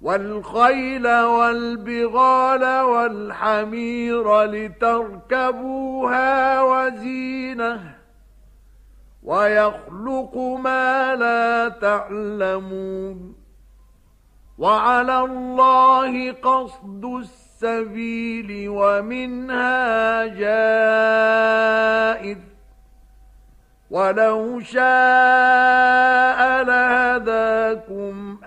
والخيل والبغال والحمير لتركبوها وزينة ويخلق ما لا تعلمون وعلى الله قصد السبيل ومنها جائز ولو شاء لهداكم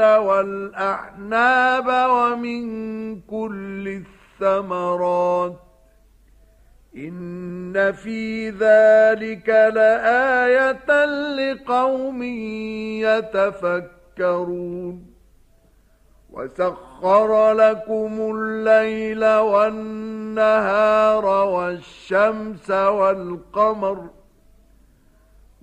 والأعناب ومن كل الثمرات إن في ذلك لآية لقوم يتفكرون وسخر لكم الليل والنهار والشمس والقمر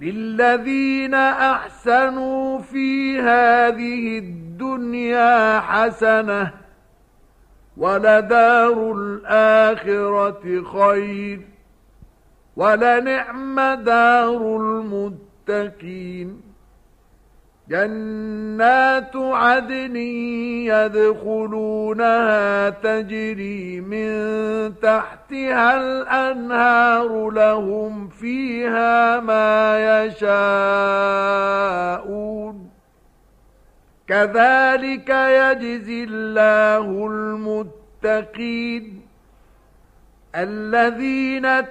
للذين أحسنوا في هذه الدنيا حسنة ولدار الآخرة خير ولنعم دار المتقين جنات عدن يدخلونها تجري من تحتها الأنهار لهم فيها ما يشاءون. كذلك يجزي الله المتقين الذين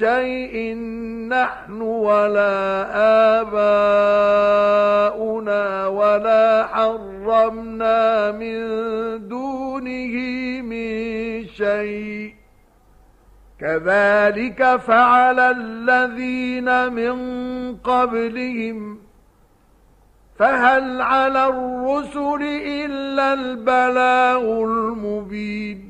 شيء نحن ولا آباؤنا ولا حرمنا من دونه من شيء. كذلك فعل الذين من قبلهم. فهل على الرسل إلا البلاغ المبين.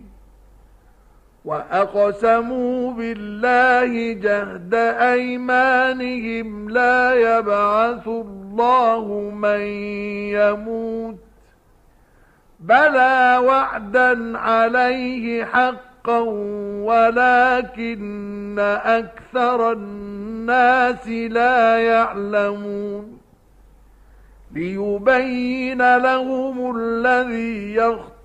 وأقسموا بالله جهد أيمانهم لا يبعث الله من يموت بلى وعدا عليه حقا ولكن أكثر الناس لا يعلمون ليبين لهم الذي يخطئ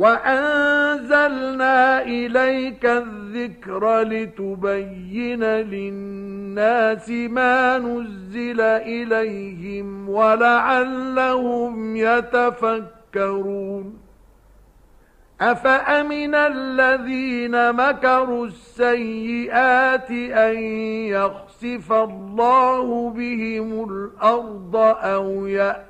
وأنزلنا إليك الذكر لتبين للناس ما نزل إليهم ولعلهم يتفكرون أفأمن الذين مكروا السيئات أن يخسف الله بهم الأرض أو يأتي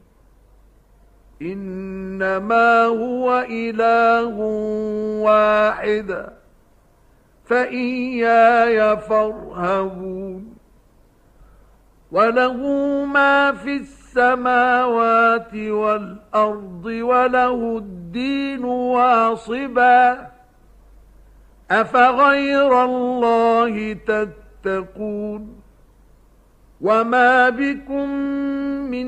إنما هو إله واحد فإياي فارهبون. وله ما في السماوات والأرض وله الدين واصبا. أفغير الله تتقون؟ وما بكم من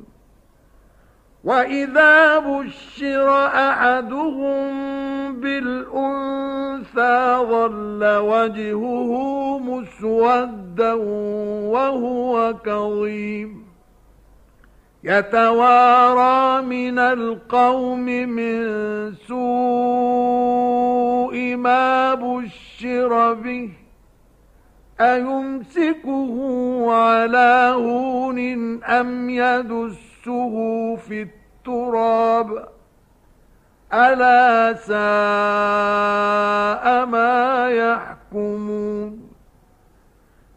وإذا بشر أحدهم بالأنثى ظل وجهه مسودا وهو كظيم يتوارى من القوم من سوء ما بشر به أيمسكه على هون أم يدسه في التراب. ألا ساء ما يحكمون.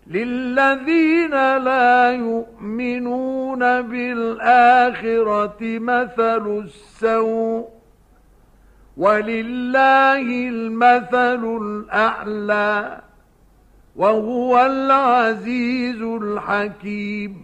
للذين لا يؤمنون بالآخرة مثل السوء. ولله المثل الأعلى. وهو العزيز الحكيم.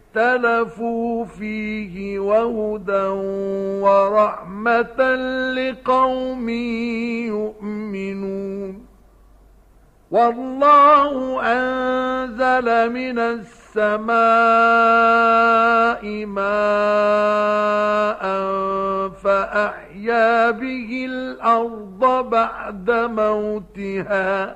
اختلفوا فيه وهدى ورحمة لقوم يؤمنون. والله أنزل من السماء ماء فأحيا به الأرض بعد موتها.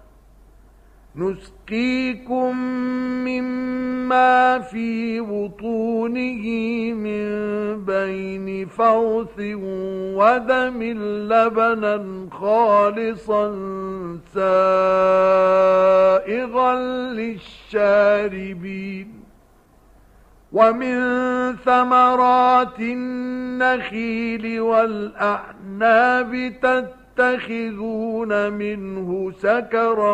نسقيكم مما في بطونه من بين فرث ودم لبنا خالصا سائغا للشاربين ومن ثمرات النخيل والأعناب تتبعون تتخذون منه سكرا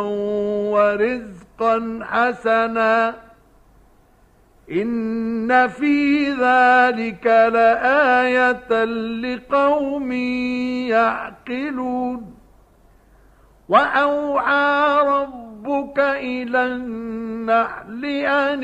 ورزقا حسنا إن في ذلك لآية لقوم يعقلون وأوعى ربك إلى النحل أن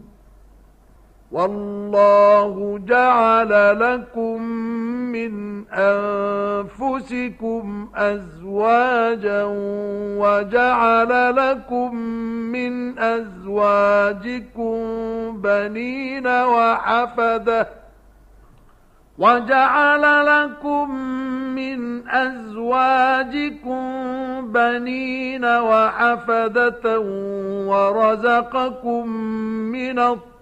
والله جعل لكم من أنفسكم أزواجا وجعل لكم من أزواجكم بنين وحفدة وجعل لكم من أزواجكم بنين وحفدة ورزقكم من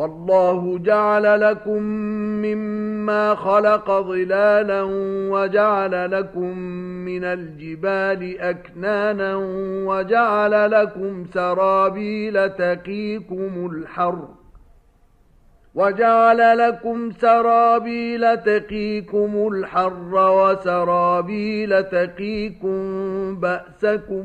والله جعل لكم مما خلق ظلالا وجعل لكم من الجبال أكنانا وجعل لكم سرابيل تقيكم الحر وجعل لكم سرابيل تقيكم الحر وسرابيل تقيكم بأسكم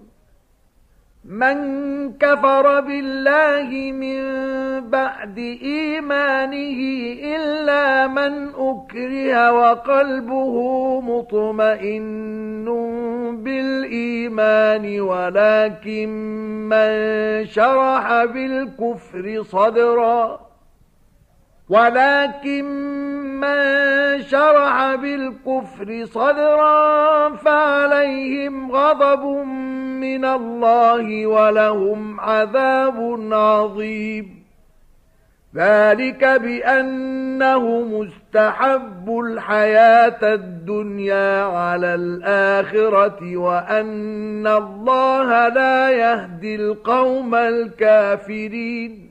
من كفر بالله من بعد إيمانه إلا من أكره وقلبه مطمئن بالإيمان ولكن من شرح بالكفر صدرا. ولكن من شرح بالكفر صدرا فعليهم غضب من الله ولهم عذاب عظيم. ذلك بأنه مستحب الحياة الدنيا على الآخرة وأن الله لا يهدي القوم الكافرين.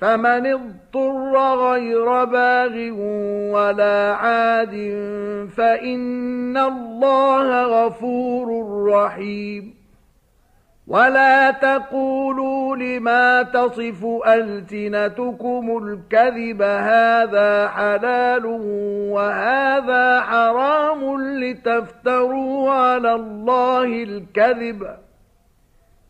فمن اضطر غير باغ ولا عاد فإن الله غفور رحيم. ولا تقولوا لما تصف ألسنتكم الكذب هذا حلال وهذا حرام لتفتروا على الله الكذب.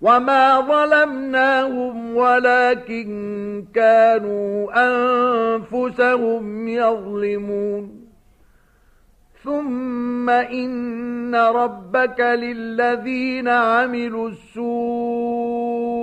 وما ظلمناهم ولكن كانوا أنفسهم يظلمون ثم إن ربك للذين عملوا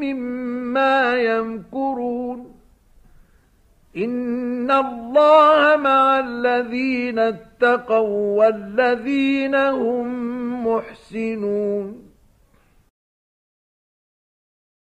مما يمكرون. إن الله مع الذين اتقوا والذين هم محسنون.